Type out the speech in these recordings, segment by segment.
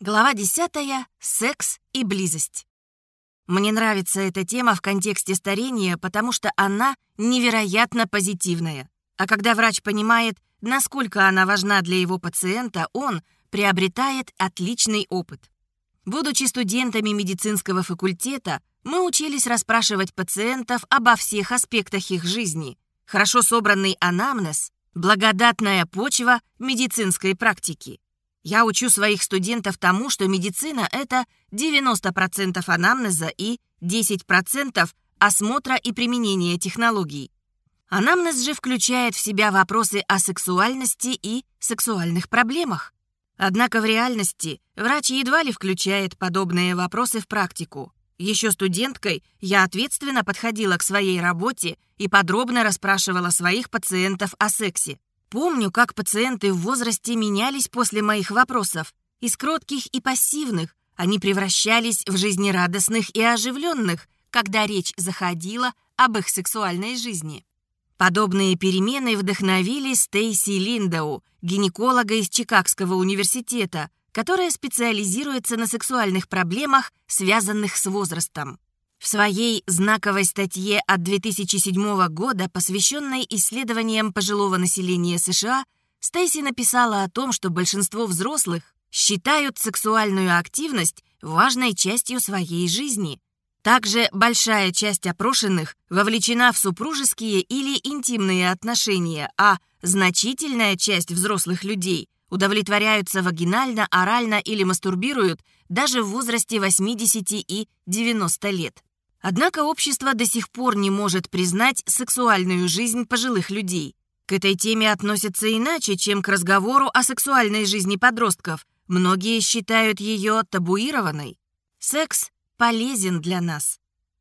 Глава 10. Секс и близость. Мне нравится эта тема в контексте старения, потому что она невероятно позитивная. А когда врач понимает, насколько она важна для его пациента, он приобретает отличный опыт. Будучи студентами медицинского факультета, мы учились расспрашивать пациентов обо всех аспектах их жизни. Хорошо собранный анамнез – благодатная почва медицинской практики. Я учу своих студентов тому, что медицина — это 90% анамнеза и 10% осмотра и применения технологий. Анамнез же включает в себя вопросы о сексуальности и сексуальных проблемах. Однако в реальности врач едва ли включает подобные вопросы в практику. Еще студенткой я ответственно подходила к своей работе и подробно расспрашивала своих пациентов о сексе. Помню, как пациенты в возрасте менялись после моих вопросов. Из кротких и пассивных они превращались в жизнерадостных и оживленных, когда речь заходила об их сексуальной жизни. Подобные перемены вдохновили Стейси Линдоу, гинеколога из Чикагского университета, которая специализируется на сексуальных проблемах, связанных с возрастом. В своей знаковой статье от 2007 года, посвященной исследованиям пожилого населения США, Стейси написала о том, что большинство взрослых считают сексуальную активность важной частью своей жизни. Также большая часть опрошенных вовлечена в супружеские или интимные отношения, а значительная часть взрослых людей удовлетворяются вагинально, орально или мастурбируют даже в возрасте 80 и 90 лет. Однако общество до сих пор не может признать сексуальную жизнь пожилых людей. К этой теме относятся иначе, чем к разговору о сексуальной жизни подростков. Многие считают ее табуированной. Секс полезен для нас.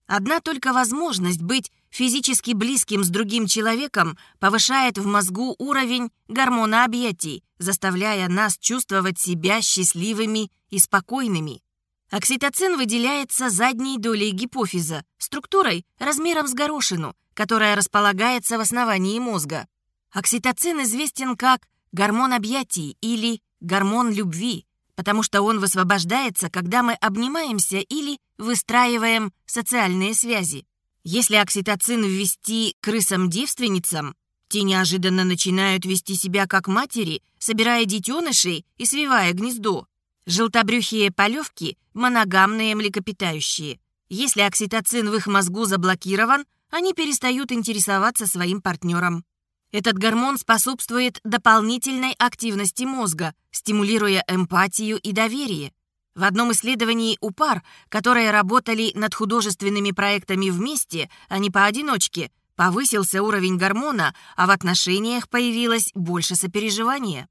Одна только возможность быть физически близким с другим человеком повышает в мозгу уровень гормона объятий, заставляя нас чувствовать себя счастливыми и спокойными. Окситоцин выделяется задней долей гипофиза, структурой размером с горошину, которая располагается в основании мозга. Окситоцин известен как гормон объятий или гормон любви, потому что он высвобождается, когда мы обнимаемся или выстраиваем социальные связи. Если окситоцин ввести крысам-девственницам, те неожиданно начинают вести себя как матери, собирая детенышей и свивая гнездо. Желтобрюхие полевки – моногамные млекопитающие. Если окситоцин в их мозгу заблокирован, они перестают интересоваться своим партнером. Этот гормон способствует дополнительной активности мозга, стимулируя эмпатию и доверие. В одном исследовании у пар, которые работали над художественными проектами вместе, а не поодиночке, повысился уровень гормона, а в отношениях появилось больше сопереживания.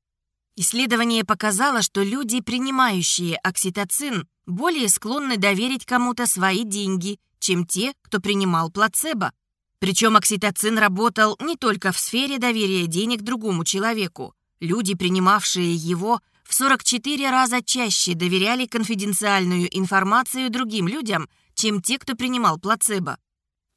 Исследование показало, что люди, принимающие окситоцин, более склонны доверить кому-то свои деньги, чем те, кто принимал плацебо. Причем окситоцин работал не только в сфере доверия денег другому человеку. Люди, принимавшие его, в 44 раза чаще доверяли конфиденциальную информацию другим людям, чем те, кто принимал плацебо.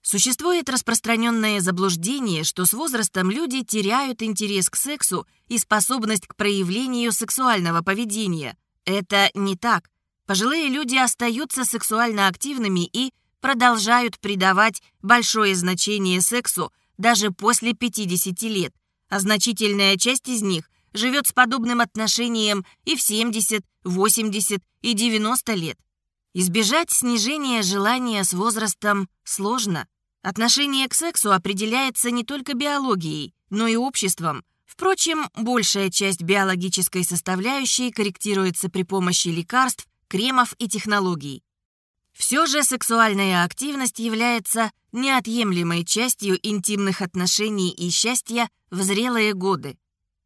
Существует распространенное заблуждение, что с возрастом люди теряют интерес к сексу и способность к проявлению сексуального поведения. Это не так. Пожилые люди остаются сексуально активными и продолжают придавать большое значение сексу даже после 50 лет, а значительная часть из них живет с подобным отношением и в 70, 80 и 90 лет. Избежать снижения желания с возрастом сложно. Отношение к сексу определяется не только биологией, но и обществом. Впрочем, большая часть биологической составляющей корректируется при помощи лекарств, кремов и технологий. Все же сексуальная активность является неотъемлемой частью интимных отношений и счастья в зрелые годы.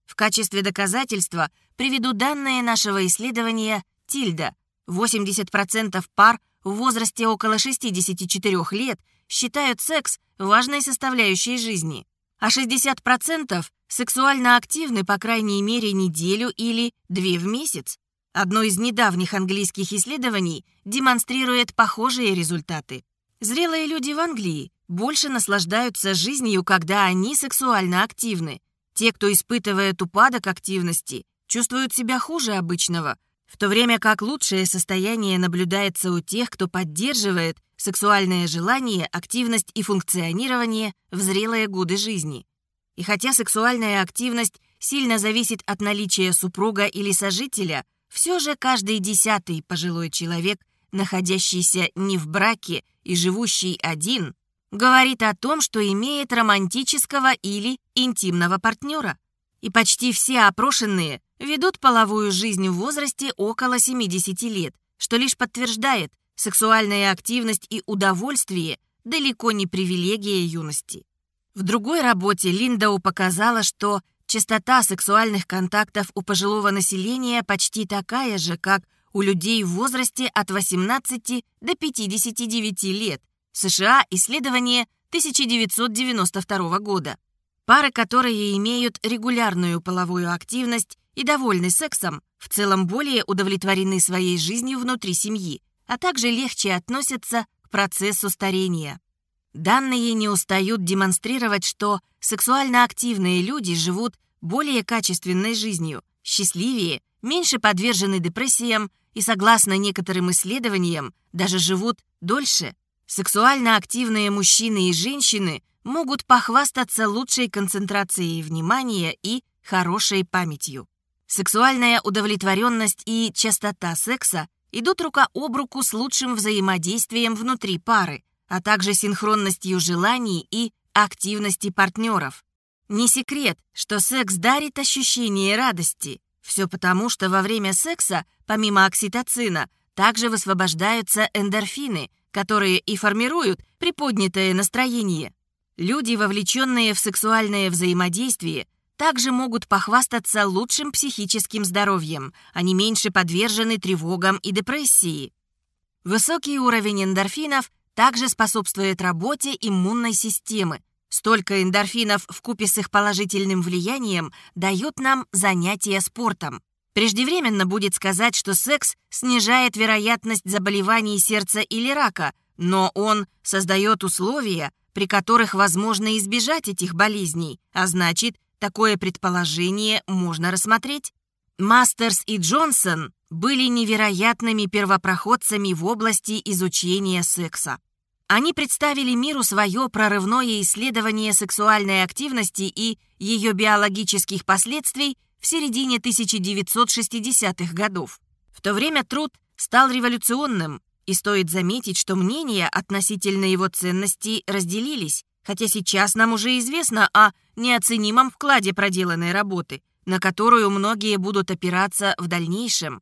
В качестве доказательства приведу данные нашего исследования Тильда – 80% пар в возрасте около 64 лет считают секс важной составляющей жизни, а 60% сексуально активны по крайней мере неделю или две в месяц. Одно из недавних английских исследований демонстрирует похожие результаты. Зрелые люди в Англии больше наслаждаются жизнью, когда они сексуально активны. Те, кто испытывает упадок активности, чувствуют себя хуже обычного – в то время как лучшее состояние наблюдается у тех, кто поддерживает сексуальное желание, активность и функционирование в зрелые годы жизни. И хотя сексуальная активность сильно зависит от наличия супруга или сожителя, все же каждый десятый пожилой человек, находящийся не в браке и живущий один, говорит о том, что имеет романтического или интимного партнера. И почти все опрошенные ведут половую жизнь в возрасте около 70 лет, что лишь подтверждает, сексуальная активность и удовольствие далеко не привилегия юности. В другой работе Линдау показала, что частота сексуальных контактов у пожилого населения почти такая же, как у людей в возрасте от 18 до 59 лет. США исследование 1992 года. Пары, которые имеют регулярную половую активность и довольны сексом, в целом более удовлетворены своей жизнью внутри семьи, а также легче относятся к процессу старения. Данные не устают демонстрировать, что сексуально активные люди живут более качественной жизнью, счастливее, меньше подвержены депрессиям и, согласно некоторым исследованиям, даже живут дольше. Сексуально активные мужчины и женщины могут похвастаться лучшей концентрацией внимания и хорошей памятью. Сексуальная удовлетворенность и частота секса идут рука об руку с лучшим взаимодействием внутри пары, а также синхронностью желаний и активности партнеров. Не секрет, что секс дарит ощущение радости. Все потому, что во время секса, помимо окситоцина, также высвобождаются эндорфины, которые и формируют приподнятое настроение. Люди, вовлеченные в сексуальное взаимодействие, также могут похвастаться лучшим психическим здоровьем, они меньше подвержены тревогам и депрессии. Высокий уровень эндорфинов также способствует работе иммунной системы. Столько эндорфинов в купе с их положительным влиянием дает нам занятия спортом. Преждевременно будет сказать, что секс снижает вероятность заболеваний сердца или рака, но он создает условия, при которых возможно избежать этих болезней, а значит, такое предположение можно рассмотреть. Мастерс и Джонсон были невероятными первопроходцами в области изучения секса. Они представили миру свое прорывное исследование сексуальной активности и ее биологических последствий в середине 1960-х годов. В то время труд стал революционным, и стоит заметить, что мнения относительно его ценностей разделились, хотя сейчас нам уже известно о неоценимом вкладе проделанной работы – на которую многие будут опираться в дальнейшем.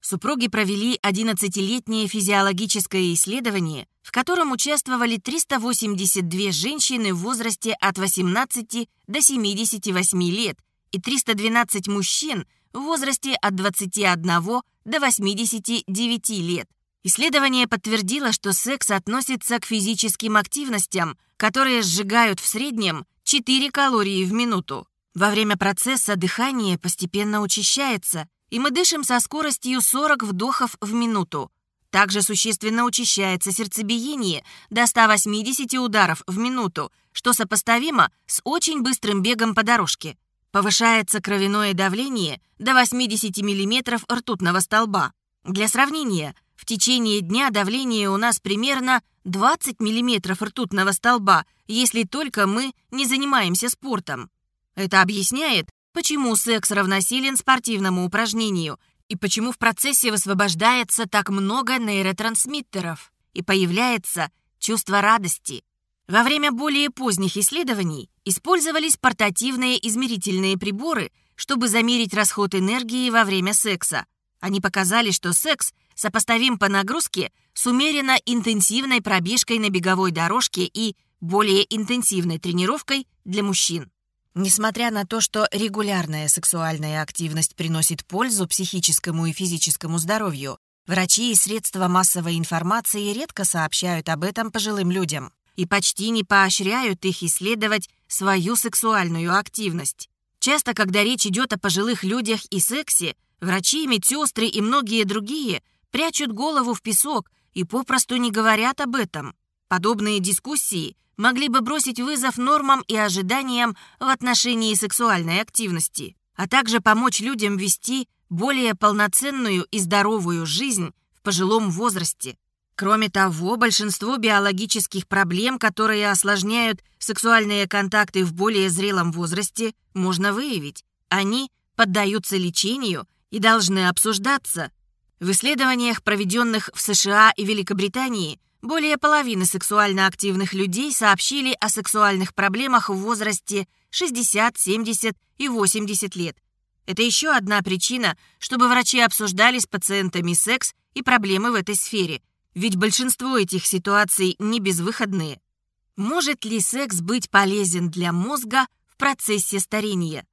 Супруги провели 11-летнее физиологическое исследование, в котором участвовали 382 женщины в возрасте от 18 до 78 лет и 312 мужчин в возрасте от 21 до 89 лет. Исследование подтвердило, что секс относится к физическим активностям, которые сжигают в среднем 4 калории в минуту. Во время процесса дыхание постепенно учащается, и мы дышим со скоростью 40 вдохов в минуту. Также существенно учащается сердцебиение до 180 ударов в минуту, что сопоставимо с очень быстрым бегом по дорожке. Повышается кровяное давление до 80 мм ртутного столба. Для сравнения, в течение дня давление у нас примерно 20 мм ртутного столба, если только мы не занимаемся спортом. Это объясняет, почему секс равносилен спортивному упражнению и почему в процессе высвобождается так много нейротрансмиттеров и появляется чувство радости. Во время более поздних исследований использовались портативные измерительные приборы, чтобы замерить расход энергии во время секса. Они показали, что секс сопоставим по нагрузке с умеренно интенсивной пробежкой на беговой дорожке и более интенсивной тренировкой для мужчин. Несмотря на то, что регулярная сексуальная активность приносит пользу психическому и физическому здоровью, врачи и средства массовой информации редко сообщают об этом пожилым людям и почти не поощряют их исследовать свою сексуальную активность. Часто, когда речь идет о пожилых людях и сексе, врачи, медсестры и многие другие прячут голову в песок и попросту не говорят об этом. Подобные дискуссии могли бы бросить вызов нормам и ожиданиям в отношении сексуальной активности, а также помочь людям вести более полноценную и здоровую жизнь в пожилом возрасте. Кроме того, большинство биологических проблем, которые осложняют сексуальные контакты в более зрелом возрасте, можно выявить. Они поддаются лечению и должны обсуждаться. В исследованиях, проведенных в США и Великобритании, более половины сексуально активных людей сообщили о сексуальных проблемах в возрасте 60, 70 и 80 лет. Это еще одна причина, чтобы врачи обсуждали с пациентами секс и проблемы в этой сфере – ведь большинство этих ситуаций не безвыходные. Может ли секс быть полезен для мозга в процессе старения?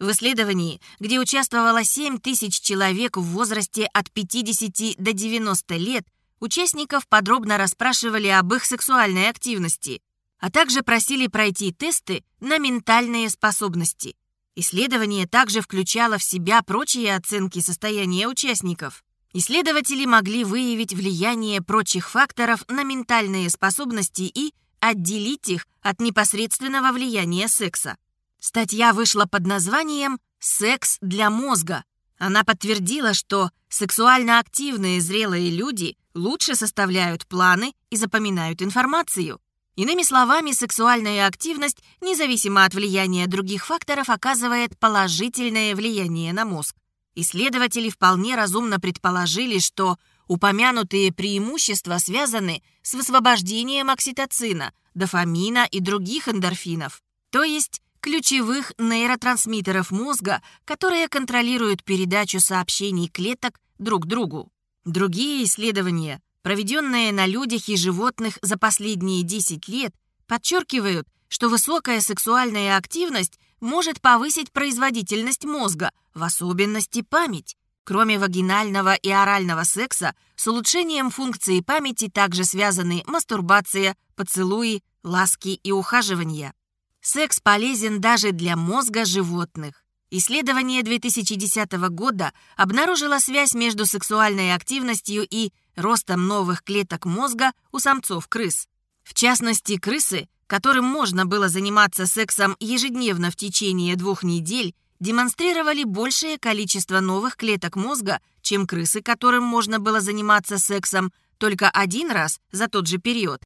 В исследовании, где участвовало 7 тысяч человек в возрасте от 50 до 90 лет, участников подробно расспрашивали об их сексуальной активности, а также просили пройти тесты на ментальные способности. Исследование также включало в себя прочие оценки состояния участников. Исследователи могли выявить влияние прочих факторов на ментальные способности и отделить их от непосредственного влияния секса. Статья вышла под названием «Секс для мозга». Она подтвердила, что сексуально активные зрелые люди лучше составляют планы и запоминают информацию. Иными словами, сексуальная активность, независимо от влияния других факторов, оказывает положительное влияние на мозг. Исследователи вполне разумно предположили, что упомянутые преимущества связаны с высвобождением окситоцина, дофамина и других эндорфинов, то есть ключевых нейротрансмиттеров мозга, которые контролируют передачу сообщений клеток друг другу. Другие исследования, проведенные на людях и животных за последние 10 лет, подчеркивают, что высокая сексуальная активность может повысить производительность мозга, в особенности память. Кроме вагинального и орального секса, с улучшением функции памяти также связаны мастурбация, поцелуи, ласки и ухаживания. Секс полезен даже для мозга животных. Исследование 2010 года обнаружило связь между сексуальной активностью и ростом новых клеток мозга у самцов крыс. В частности, крысы которым можно было заниматься сексом ежедневно в течение двух недель, демонстрировали большее количество новых клеток мозга, чем крысы, которым можно было заниматься сексом только один раз за тот же период.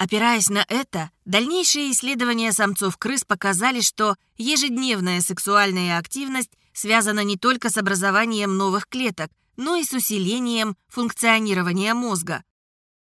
Опираясь на это, дальнейшие исследования самцов крыс показали, что ежедневная сексуальная активность связана не только с образованием новых клеток, но и с усилением функционирования мозга.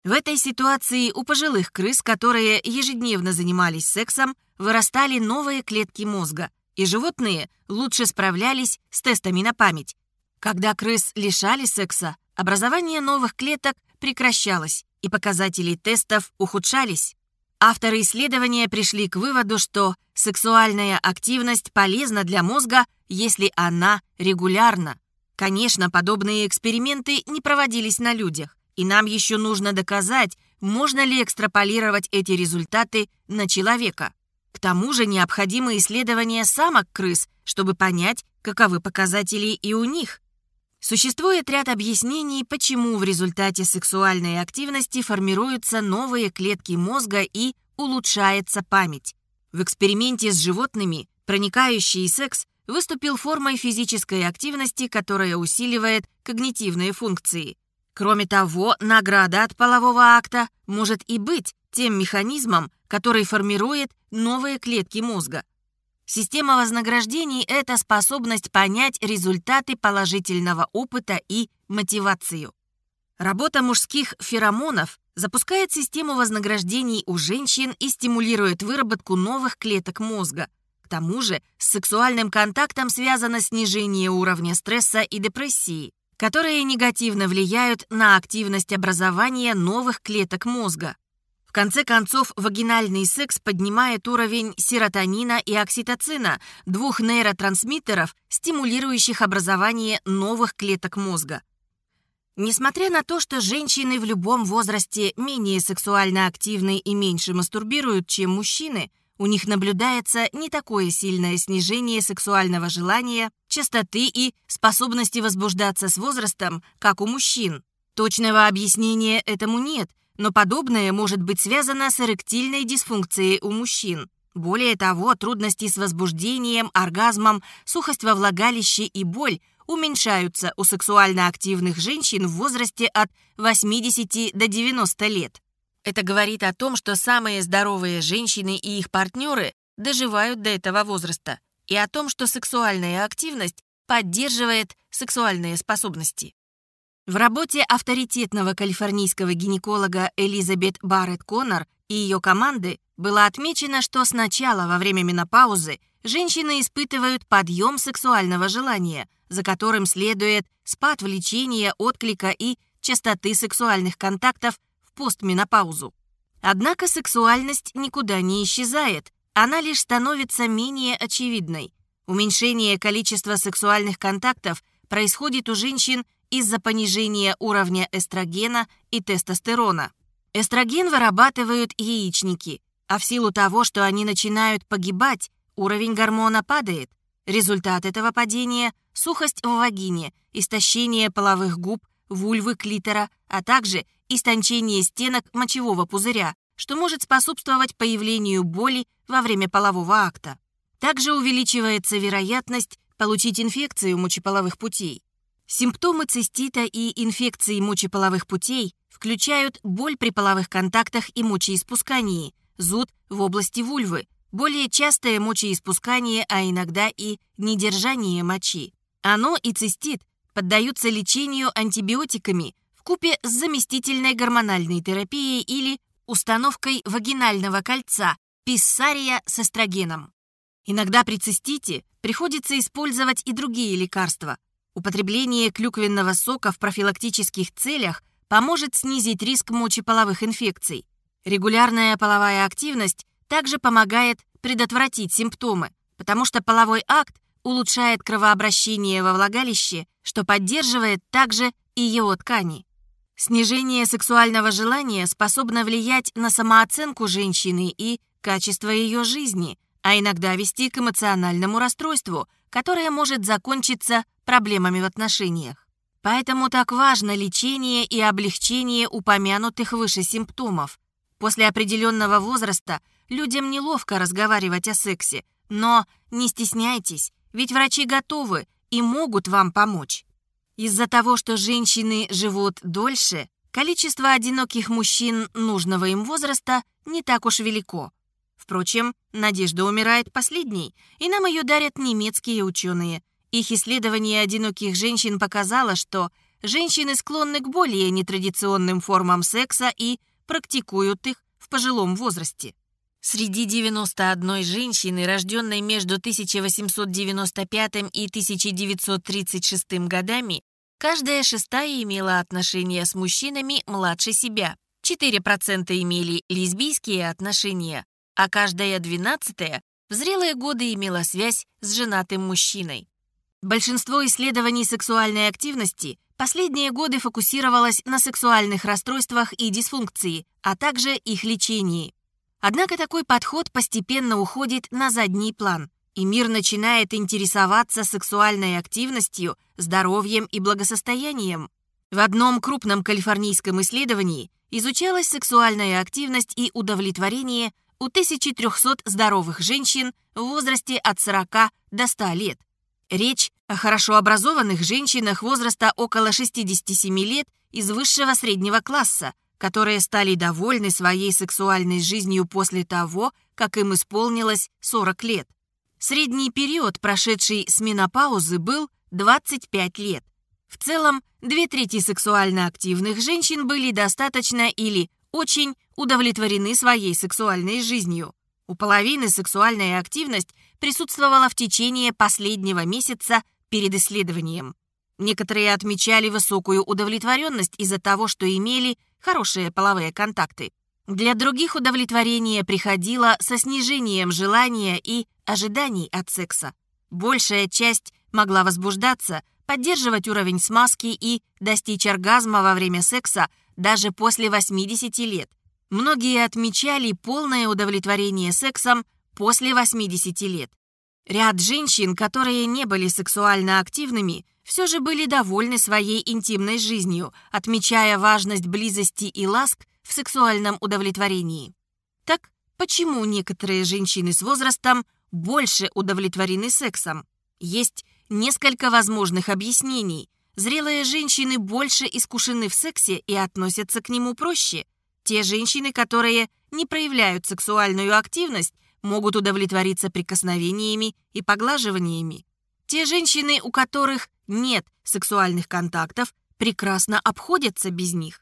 В этой ситуации у пожилых крыс, которые ежедневно занимались сексом, вырастали новые клетки мозга, и животные лучше справлялись с тестами на память. Когда крыс лишали секса, образование новых клеток прекращалось, и показатели тестов ухудшались. Авторы исследования пришли к выводу, что сексуальная активность полезна для мозга, если она регулярна. Конечно, подобные эксперименты не проводились на людях, и нам еще нужно доказать, можно ли экстраполировать эти результаты на человека. К тому же необходимы исследования самок крыс, чтобы понять, каковы показатели и у них. Существует ряд объяснений, почему в результате сексуальной активности формируются новые клетки мозга и улучшается память. В эксперименте с животными проникающий секс выступил формой физической активности, которая усиливает когнитивные функции. Кроме того, награда от полового акта может и быть тем механизмом, который формирует новые клетки мозга. Система вознаграждений – это способность понять результаты положительного опыта и мотивацию. Работа мужских феромонов запускает систему вознаграждений у женщин и стимулирует выработку новых клеток мозга. К тому же с сексуальным контактом связано снижение уровня стресса и депрессии которые негативно влияют на активность образования новых клеток мозга. Конце концов, вагинальный секс поднимает уровень серотонина и окситоцина, двух нейротрансмиттеров, стимулирующих образование новых клеток мозга. Несмотря на то, что женщины в любом возрасте менее сексуально активны и меньше мастурбируют, чем мужчины – у них наблюдается не такое сильное снижение сексуального желания, частоты и способности возбуждаться с возрастом, как у мужчин. Точного объяснения этому нет, но подобное может быть связано с эректильной дисфункцией у мужчин. Более того, трудности с возбуждением, оргазмом, сухость во влагалище и боль уменьшаются у сексуально активных женщин в возрасте от 80 до 90 лет. Это говорит о том, что самые здоровые женщины и их партнеры доживают до этого возраста, и о том, что сексуальная активность поддерживает сексуальные способности. В работе авторитетного калифорнийского гинеколога Элизабет Барретт Коннор и ее команды было отмечено, что сначала во время менопаузы женщины испытывают подъем сексуального желания, за которым следует спад влечения, отклика и частоты сексуальных контактов в постменопаузу. Однако сексуальность никуда не исчезает, она лишь становится менее очевидной. Уменьшение количества сексуальных контактов происходит у женщин из-за понижения уровня эстрогена и тестостерона. Эстроген вырабатывают яичники, а в силу того, что они начинают погибать, уровень гормона падает. Результат этого падения – сухость в вагине, истощение половых губ, вульвы клитора, а также истончение стенок мочевого пузыря, что может способствовать появлению боли во время полового акта. Также увеличивается вероятность получить инфекцию мочеполовых путей. Симптомы цистита и инфекции мочеполовых путей включают боль при половых контактах и мочеиспускании, зуд в области вульвы, более частое мочеиспускание, а иногда и недержание мочи. Оно и цистит поддаются лечению антибиотиками в купе с заместительной гормональной терапией или установкой вагинального кольца писсария с эстрогеном. Иногда при цистите приходится использовать и другие лекарства, Употребление клюквенного сока в профилактических целях поможет снизить риск мочеполовых инфекций. Регулярная половая активность также помогает предотвратить симптомы, потому что половой акт улучшает кровообращение во влагалище, что поддерживает также и его ткани. Снижение сексуального желания способно влиять на самооценку женщины и качество ее жизни, а иногда вести к эмоциональному расстройству, которое может закончиться проблемами в отношениях. Поэтому так важно лечение и облегчение упомянутых выше симптомов. После определенного возраста людям неловко разговаривать о сексе, но не стесняйтесь, ведь врачи готовы и могут вам помочь. Из-за того, что женщины живут дольше, количество одиноких мужчин нужного им возраста не так уж велико. Впрочем, надежда умирает последней, и нам ее дарят немецкие ученые – их исследование одиноких женщин показало, что женщины склонны к более нетрадиционным формам секса и практикуют их в пожилом возрасте. Среди 91 женщины, рожденной между 1895 и 1936 годами, каждая шестая имела отношения с мужчинами младше себя, 4% имели лесбийские отношения, а каждая двенадцатая в зрелые годы имела связь с женатым мужчиной. Большинство исследований сексуальной активности последние годы фокусировалось на сексуальных расстройствах и дисфункции, а также их лечении. Однако такой подход постепенно уходит на задний план, и мир начинает интересоваться сексуальной активностью, здоровьем и благосостоянием. В одном крупном калифорнийском исследовании изучалась сексуальная активность и удовлетворение у 1300 здоровых женщин в возрасте от 40 до 100 лет. Речь о хорошо образованных женщинах возраста около 67 лет из высшего среднего класса, которые стали довольны своей сексуальной жизнью после того, как им исполнилось 40 лет. Средний период, прошедший с менопаузы, был 25 лет. В целом, две трети сексуально активных женщин были достаточно или очень удовлетворены своей сексуальной жизнью. У половины сексуальная активность присутствовала в течение последнего месяца перед исследованием. Некоторые отмечали высокую удовлетворенность из-за того, что имели хорошие половые контакты. Для других удовлетворение приходило со снижением желания и ожиданий от секса. Большая часть могла возбуждаться, поддерживать уровень смазки и достичь оргазма во время секса даже после 80 лет. Многие отмечали полное удовлетворение сексом после 80 лет. Ряд женщин, которые не были сексуально активными, все же были довольны своей интимной жизнью, отмечая важность близости и ласк в сексуальном удовлетворении. Так почему некоторые женщины с возрастом больше удовлетворены сексом? Есть несколько возможных объяснений. Зрелые женщины больше искушены в сексе и относятся к нему проще. Те женщины, которые не проявляют сексуальную активность, могут удовлетвориться прикосновениями и поглаживаниями. Те женщины, у которых нет сексуальных контактов, прекрасно обходятся без них.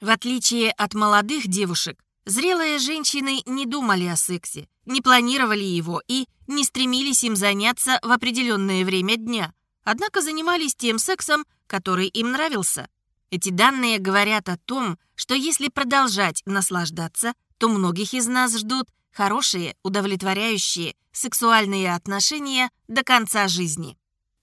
В отличие от молодых девушек, зрелые женщины не думали о сексе, не планировали его и не стремились им заняться в определенное время дня, однако занимались тем сексом, который им нравился. Эти данные говорят о том, что если продолжать наслаждаться, то многих из нас ждут хорошие, удовлетворяющие сексуальные отношения до конца жизни.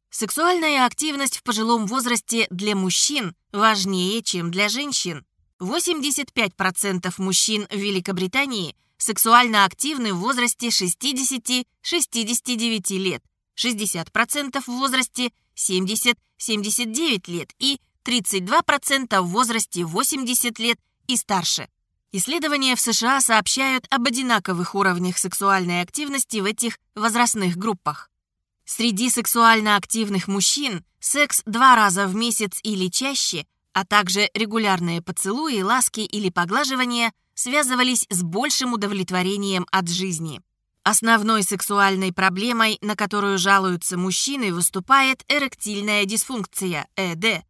Сексуальная активность в пожилом возрасте для мужчин важнее, чем для женщин. 85% мужчин в Великобритании сексуально активны в возрасте 60-69 лет, 60% в возрасте 70-79 лет и 32% в возрасте 80 лет и старше. Исследования в США сообщают об одинаковых уровнях сексуальной активности в этих возрастных группах. Среди сексуально активных мужчин секс два раза в месяц или чаще, а также регулярные поцелуи, ласки или поглаживания связывались с большим удовлетворением от жизни. Основной сексуальной проблемой, на которую жалуются мужчины, выступает эректильная дисфункция, ЭД.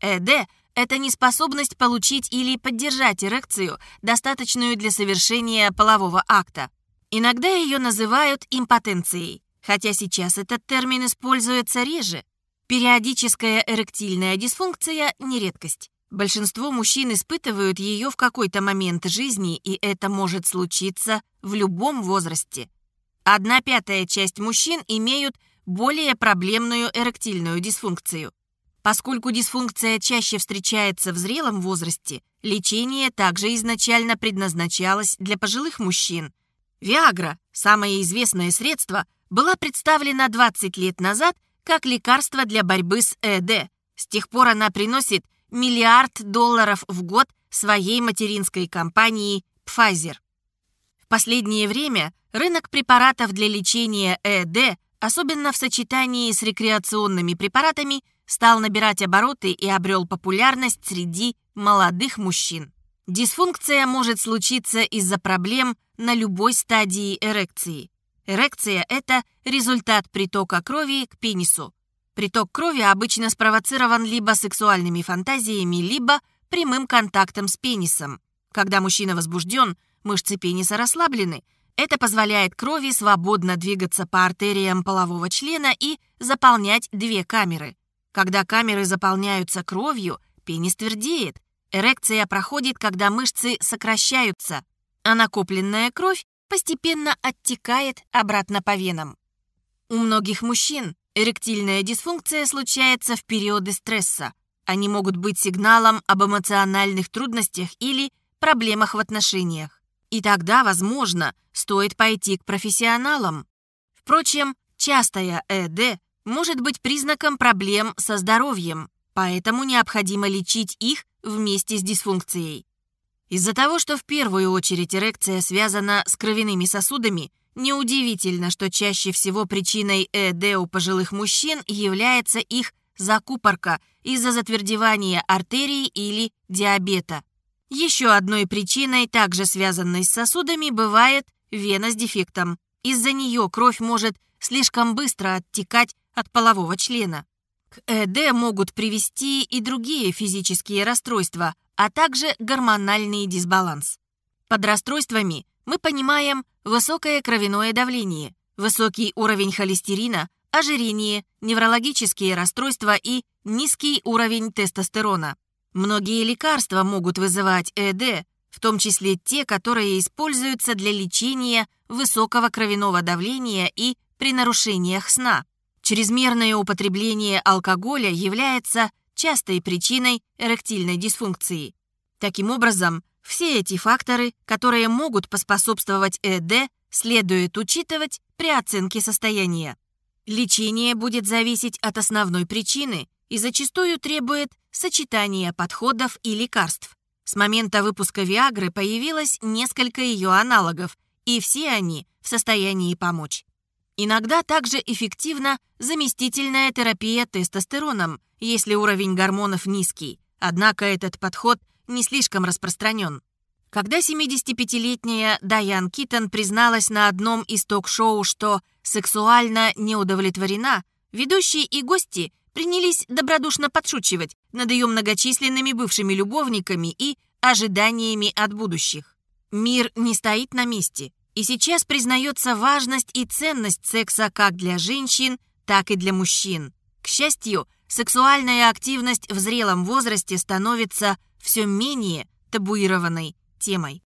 ЭД это неспособность получить или поддержать эрекцию, достаточную для совершения полового акта. Иногда ее называют импотенцией, хотя сейчас этот термин используется реже. Периодическая эректильная дисфункция – не редкость. Большинство мужчин испытывают ее в какой-то момент жизни, и это может случиться в любом возрасте. Одна пятая часть мужчин имеют более проблемную эректильную дисфункцию. Поскольку дисфункция чаще встречается в зрелом возрасте, лечение также изначально предназначалось для пожилых мужчин. Виагра, самое известное средство, была представлена 20 лет назад как лекарство для борьбы с ЭД. С тех пор она приносит миллиард долларов в год своей материнской компании Pfizer. В последнее время рынок препаратов для лечения ЭД, особенно в сочетании с рекреационными препаратами, стал набирать обороты и обрел популярность среди молодых мужчин. Дисфункция может случиться из-за проблем на любой стадии эрекции. Эрекция – это результат притока крови к пенису. Приток крови обычно спровоцирован либо сексуальными фантазиями, либо прямым контактом с пенисом. Когда мужчина возбужден, мышцы пениса расслаблены. Это позволяет крови свободно двигаться по артериям полового члена и заполнять две камеры. Когда камеры заполняются кровью, пенис твердеет. Эрекция проходит, когда мышцы сокращаются, а накопленная кровь постепенно оттекает обратно по венам. У многих мужчин эректильная дисфункция случается в периоды стресса. Они могут быть сигналом об эмоциональных трудностях или проблемах в отношениях. И тогда, возможно, стоит пойти к профессионалам. Впрочем, частая ЭД может быть признаком проблем со здоровьем, поэтому необходимо лечить их вместе с дисфункцией. Из-за того, что в первую очередь эрекция связана с кровяными сосудами, неудивительно, что чаще всего причиной ЭД у пожилых мужчин является их закупорка из-за затвердевания артерий или диабета. Еще одной причиной, также связанной с сосудами, бывает вена с дефектом. Из-за нее кровь может слишком быстро оттекать от полового члена. К ЭД могут привести и другие физические расстройства, а также гормональный дисбаланс. Под расстройствами мы понимаем высокое кровяное давление, высокий уровень холестерина, ожирение, неврологические расстройства и низкий уровень тестостерона. Многие лекарства могут вызывать ЭД, в том числе те, которые используются для лечения высокого кровяного давления и при нарушениях сна. Чрезмерное употребление алкоголя является частой причиной эректильной дисфункции. Таким образом, все эти факторы, которые могут поспособствовать ЭД, следует учитывать при оценке состояния. Лечение будет зависеть от основной причины и зачастую требует сочетания подходов и лекарств. С момента выпуска Виагры появилось несколько ее аналогов, и все они в состоянии помочь. Иногда также эффективна заместительная терапия тестостероном, если уровень гормонов низкий. Однако этот подход не слишком распространен. Когда 75-летняя Дайан Китон призналась на одном из ток-шоу, что сексуально не удовлетворена, ведущие и гости принялись добродушно подшучивать над ее многочисленными бывшими любовниками и ожиданиями от будущих. Мир не стоит на месте, и сейчас признается важность и ценность секса как для женщин, так и для мужчин. К счастью, сексуальная активность в зрелом возрасте становится все менее табуированной темой.